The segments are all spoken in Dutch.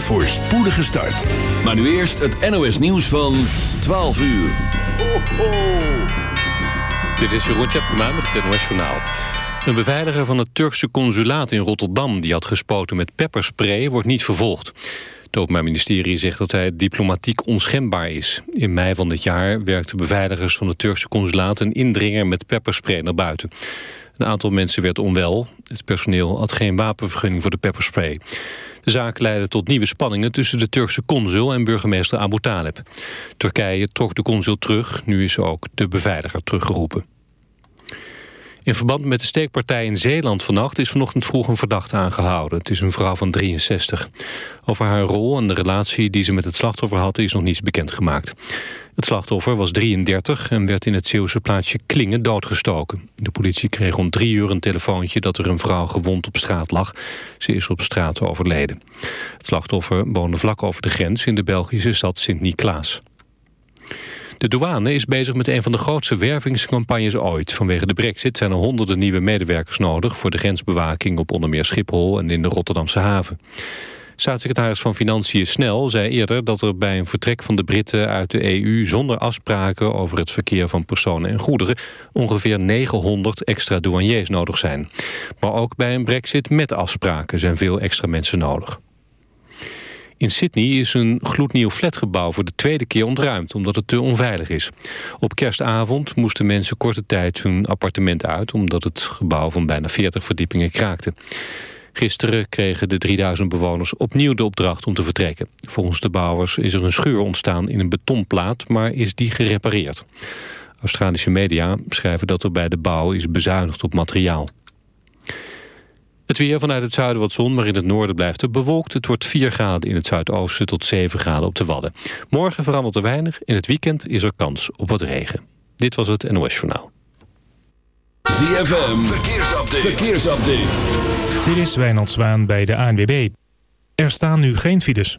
voor spoedige start. Maar nu eerst het NOS nieuws van 12 uur. Ho, Dit is Jeroen Tjepkema met het NOS Journaal. Een beveiliger van het Turkse consulaat in Rotterdam... die had gespoten met pepperspray, wordt niet vervolgd. Het Openbaar Ministerie zegt dat hij diplomatiek onschendbaar is. In mei van dit jaar werkten beveiligers van het Turkse consulaat... een indringer met pepperspray naar buiten. Een aantal mensen werd onwel. Het personeel had geen wapenvergunning voor de pepperspray. De zaak leidde tot nieuwe spanningen tussen de Turkse consul en burgemeester Abu Taleb. Turkije trok de consul terug, nu is ook de beveiliger teruggeroepen. In verband met de steekpartij in Zeeland vannacht is vanochtend vroeg een verdachte aangehouden. Het is een vrouw van 63. Over haar rol en de relatie die ze met het slachtoffer had is nog niets bekendgemaakt. Het slachtoffer was 33 en werd in het Zeeuwse plaatsje Klingen doodgestoken. De politie kreeg om drie uur een telefoontje dat er een vrouw gewond op straat lag. Ze is op straat overleden. Het slachtoffer woonde vlak over de grens in de Belgische stad Sint-Niklaas. De douane is bezig met een van de grootste wervingscampagnes ooit. Vanwege de brexit zijn er honderden nieuwe medewerkers nodig... voor de grensbewaking op onder meer Schiphol en in de Rotterdamse haven. Staatssecretaris van Financiën Snel zei eerder dat er bij een vertrek van de Britten uit de EU zonder afspraken over het verkeer van personen en goederen ongeveer 900 extra douaniers nodig zijn. Maar ook bij een brexit met afspraken zijn veel extra mensen nodig. In Sydney is een gloednieuw flatgebouw voor de tweede keer ontruimd... omdat het te onveilig is. Op kerstavond moesten mensen korte tijd hun appartement uit... omdat het gebouw van bijna 40 verdiepingen kraakte. Gisteren kregen de 3000 bewoners opnieuw de opdracht om te vertrekken. Volgens de bouwers is er een scheur ontstaan in een betonplaat... maar is die gerepareerd. Australische media schrijven dat er bij de bouw is bezuinigd op materiaal. Het weer vanuit het zuiden wat zon, maar in het noorden blijft het bewolkt. Het wordt 4 graden in het zuidoosten tot 7 graden op de Wadden. Morgen verandert er weinig. In het weekend is er kans op wat regen. Dit was het NOS Journaal. ZFM, verkeersupdate. verkeersupdate. Dit is Wijnald Zwaan bij de ANWB. Er staan nu geen files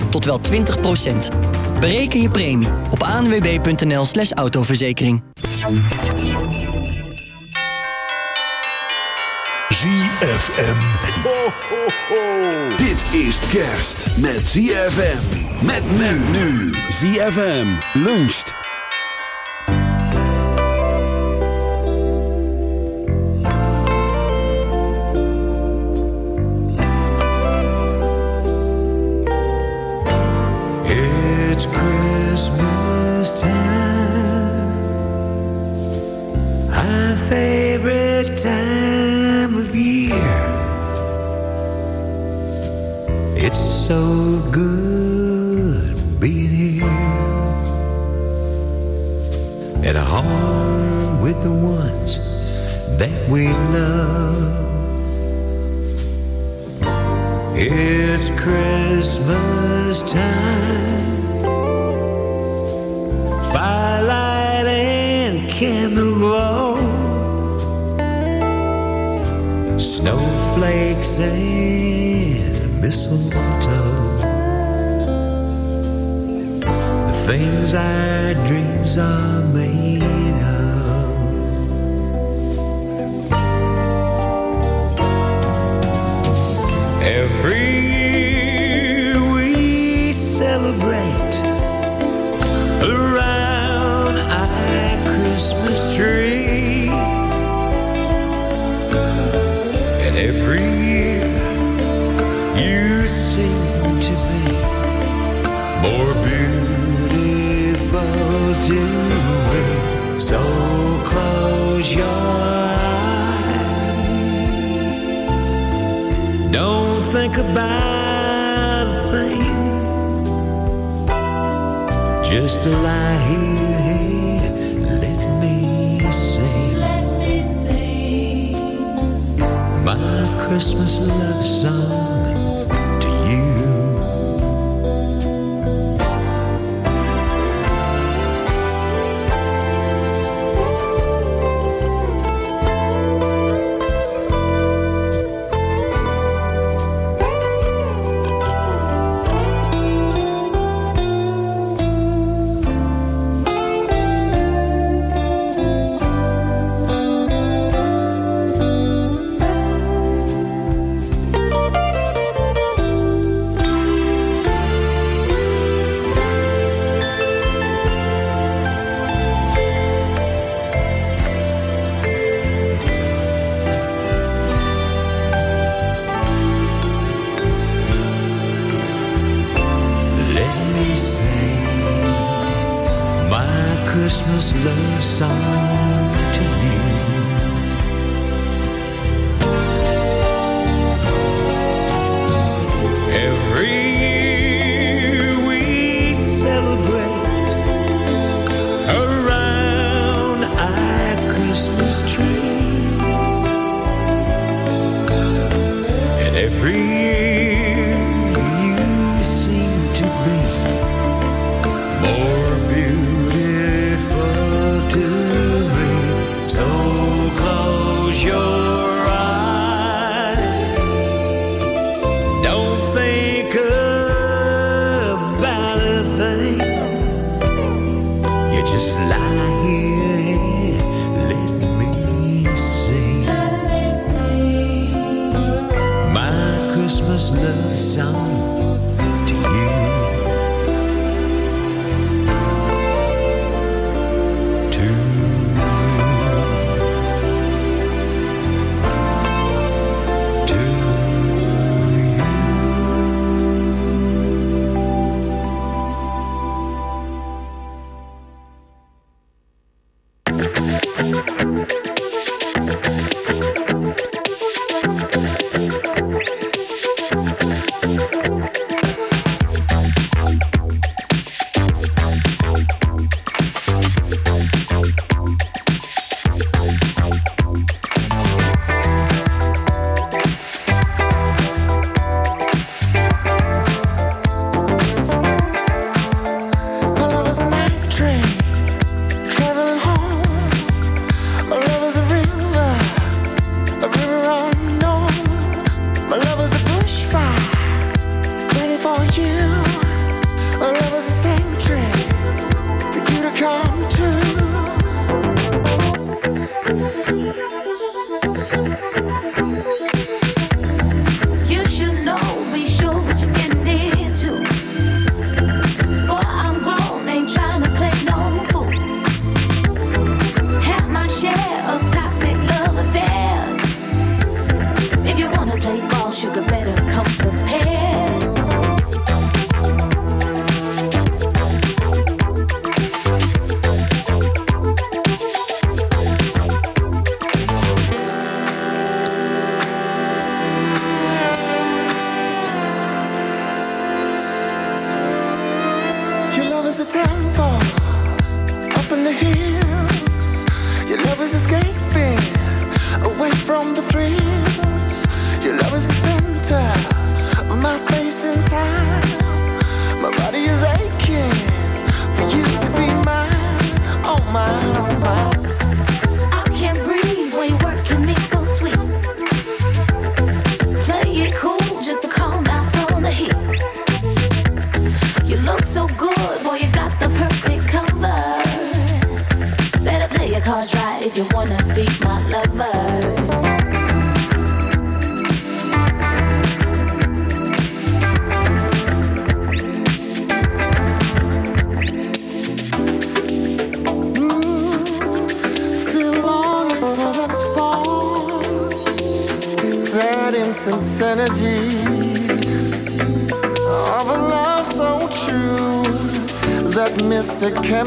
tot wel 20%. Bereken je premie op anwb.nl slash autoverzekering. ZFM. Ho, ho, ho, Dit is kerst met ZFM. Met men nu. ZFM luncht. doing. So close your eyes. Don't think about a thing. Just lie here, let me sing. Let me sing my Christmas love song.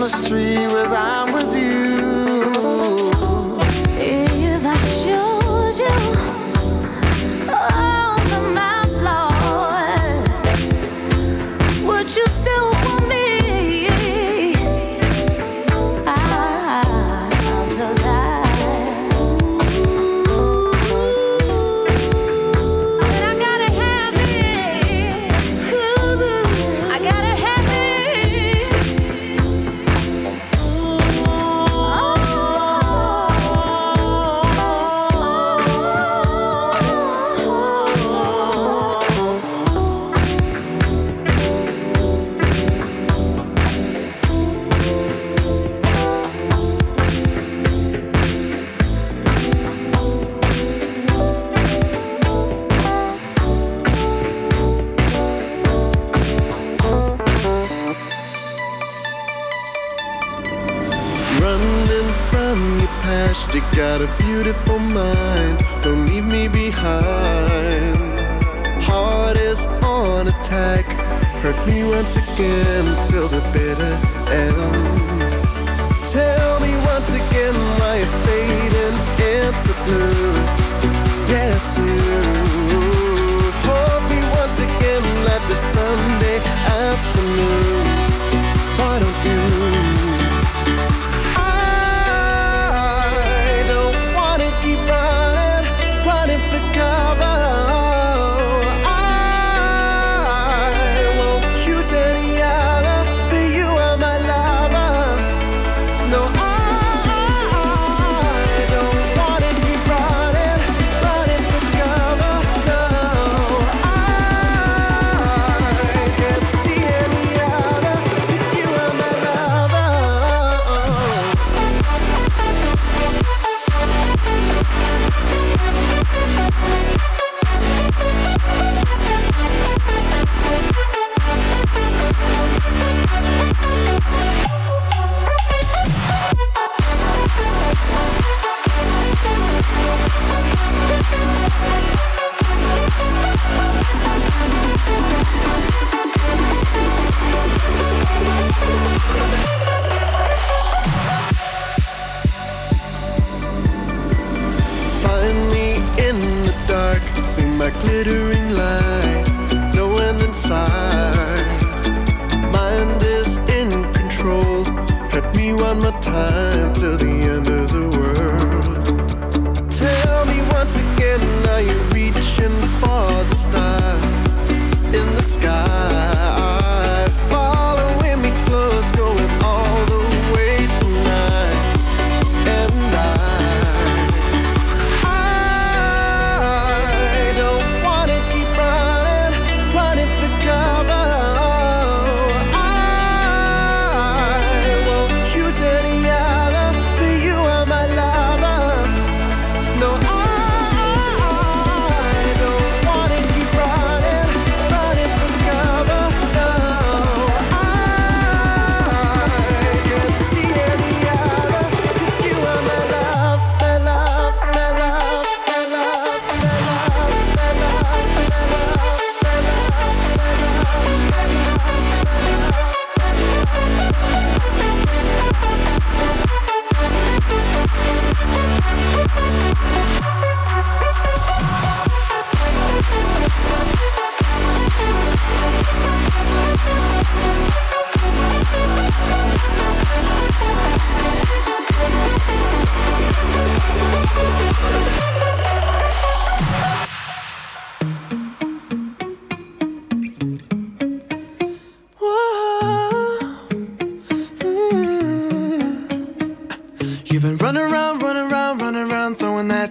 chemistry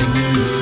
em mim.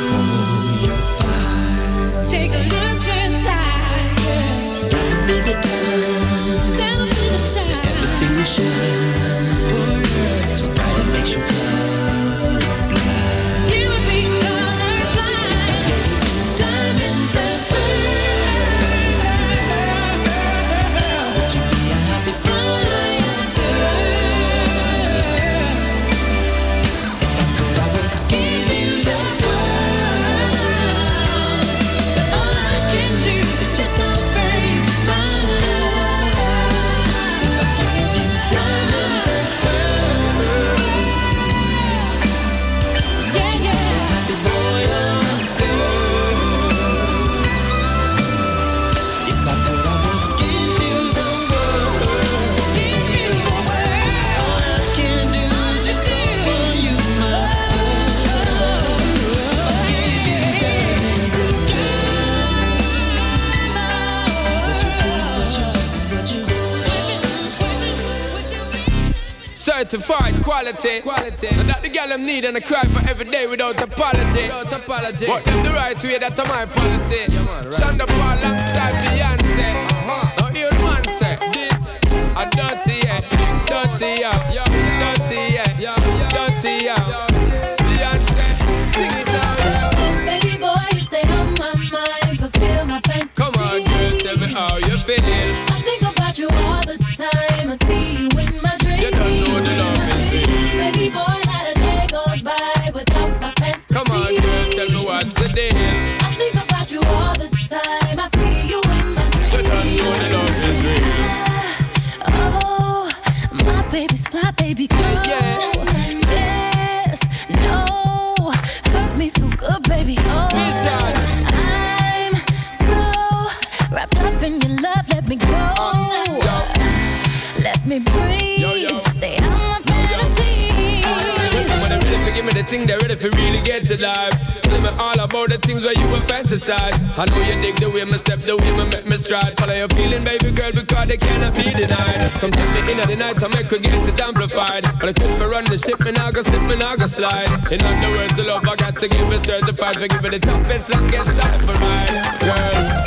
quality. quality. And that the girl them need and I cry for every day without apology. Without apology. What them the right way, that's my policy. Yeah, man, right. Shonda Paul alongside Beyonce. Uh-huh. Now you man say this, I dirty yeah, dirty yeah. yeah. day. if you really get to live, tell me all about the things where you were fantasize. I know you dig the way my step, the way my make me stride. Follow your feeling, baby girl, because they cannot be denied. Come take me in at the night, I make her get it amplified. But I could for run the ship, and I go slip, and I go slide. In other words, the love I got to give it certified. For give it the toughest, longest time for mine, girl.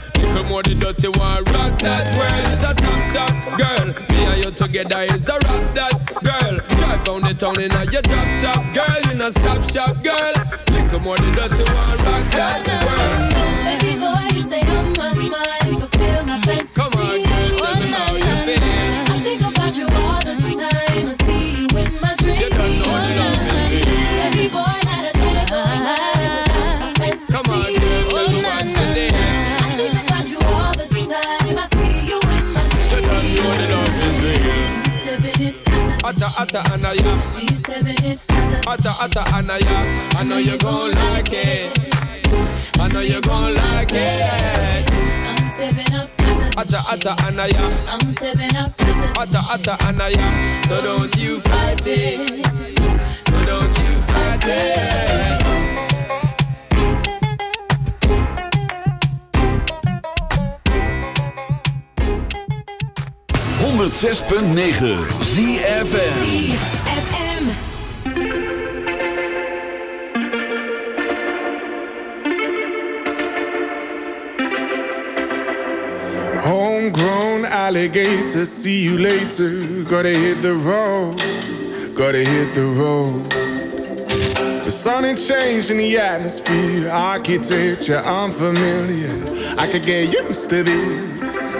more the dirty one, rock that world. It's a top top girl. Me and you together is a rock that girl. Drive down the town in a your drop top girl. In a stop shop girl. Little more the dirty one, rock that world. Baby boy, you stay on my mind. Atta, atta, anaya. You stepping in Atta, atta, and I uh. uh. I know you gon' like it. I know you gon' like it. I'm stepping up. Atta atta uh. anaya, I'm stepping up. Atta atta anaya, so don't you fight it, so don't you fight it. 106.9 ZFN Homegrown alligator, see you later. Gotta hit the road, gotta hit the road. The sun ain't changing the atmosphere, architecture unfamiliar. I could get used to this.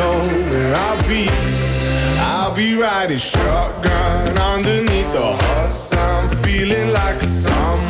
know where I'll be. I'll be riding shotgun underneath the hot sun, feeling like a summer.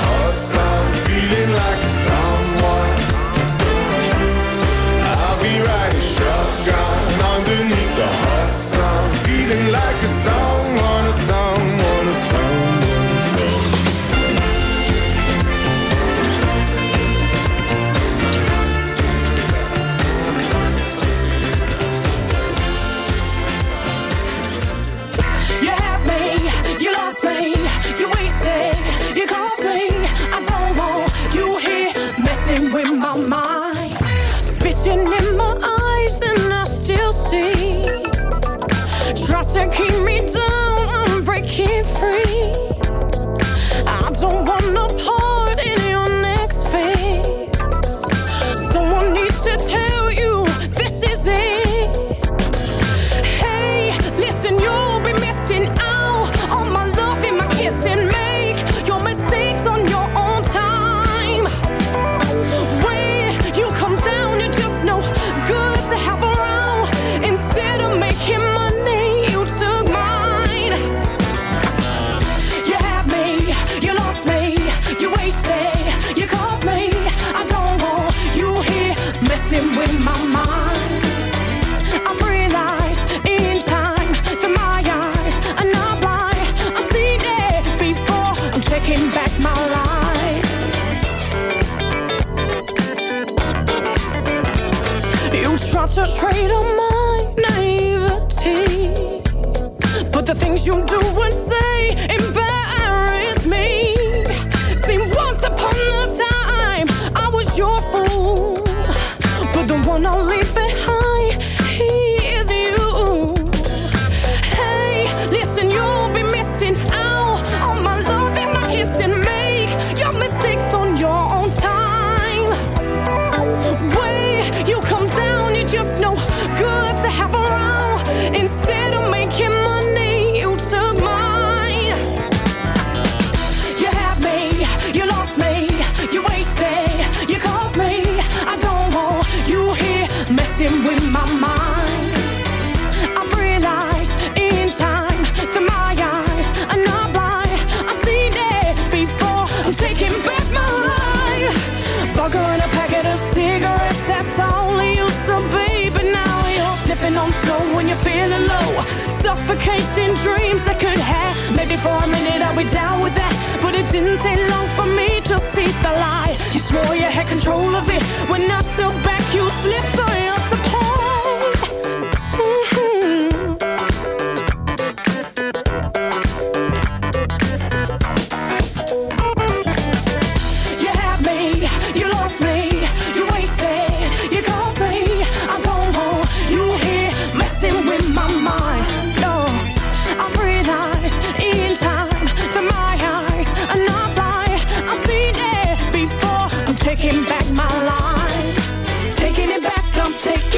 계속 back my life. You tried to trade on my naivety, but the things you do and say chasing dreams that could have. Maybe for a minute I'll be down with that. But it didn't take long for me to see the light. You swore you had control of it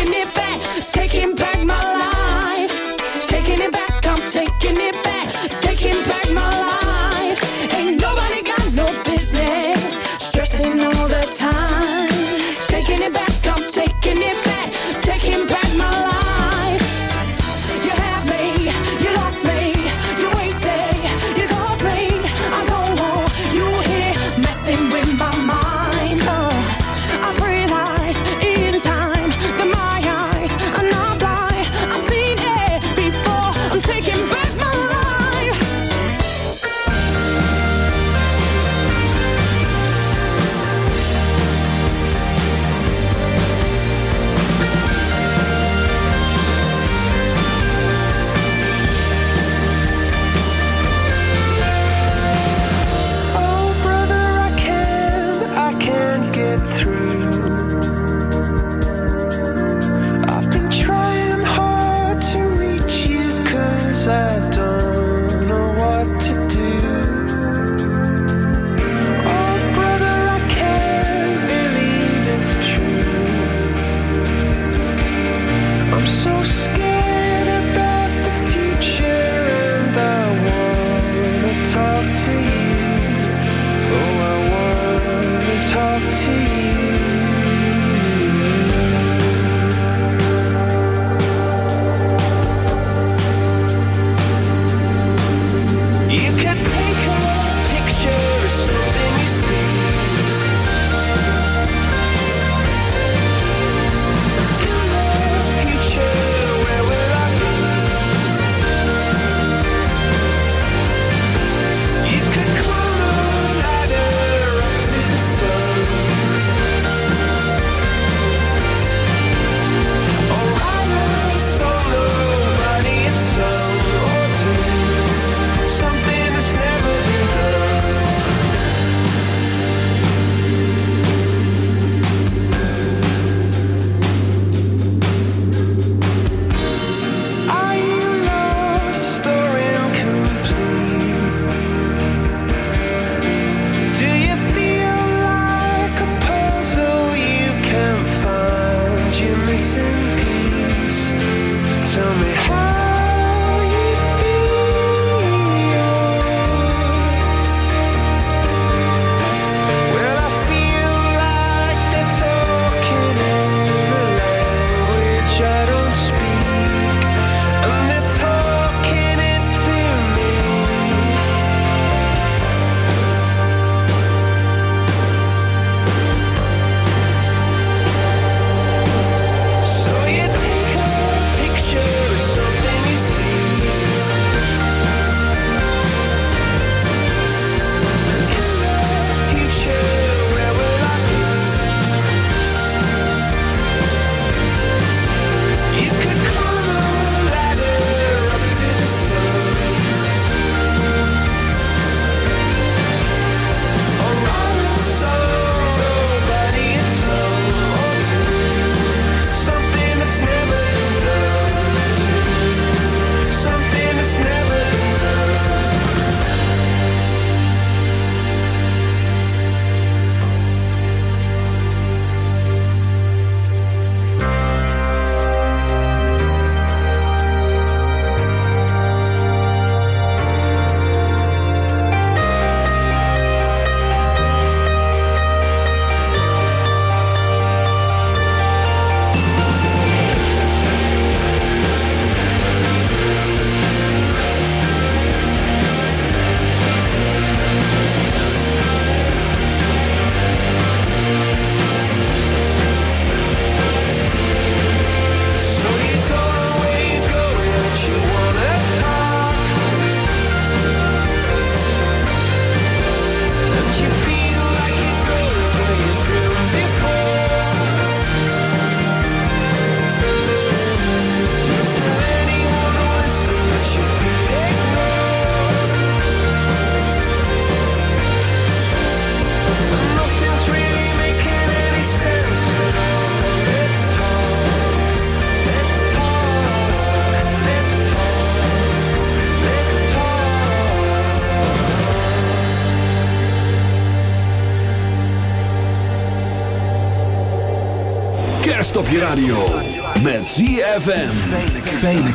taking it back, taking back.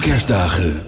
kerstdagen.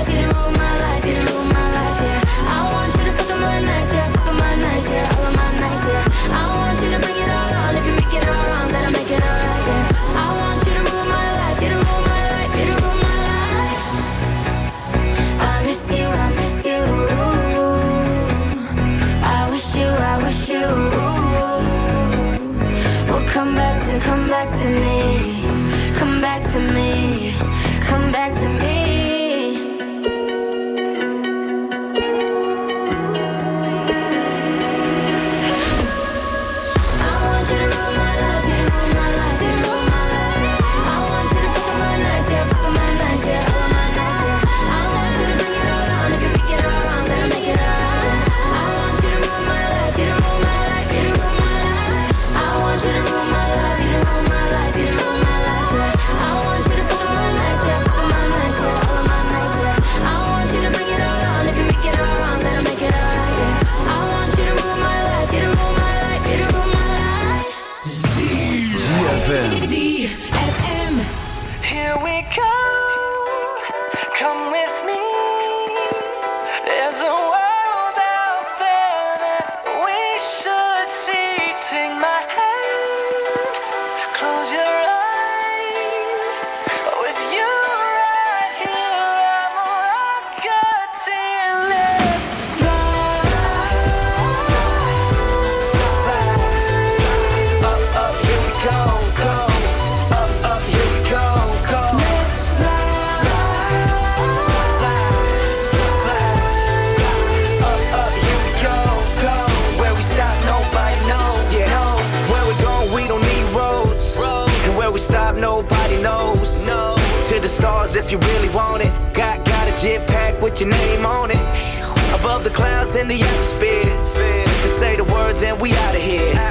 the clouds in the atmosphere. Just say the words and we out of here.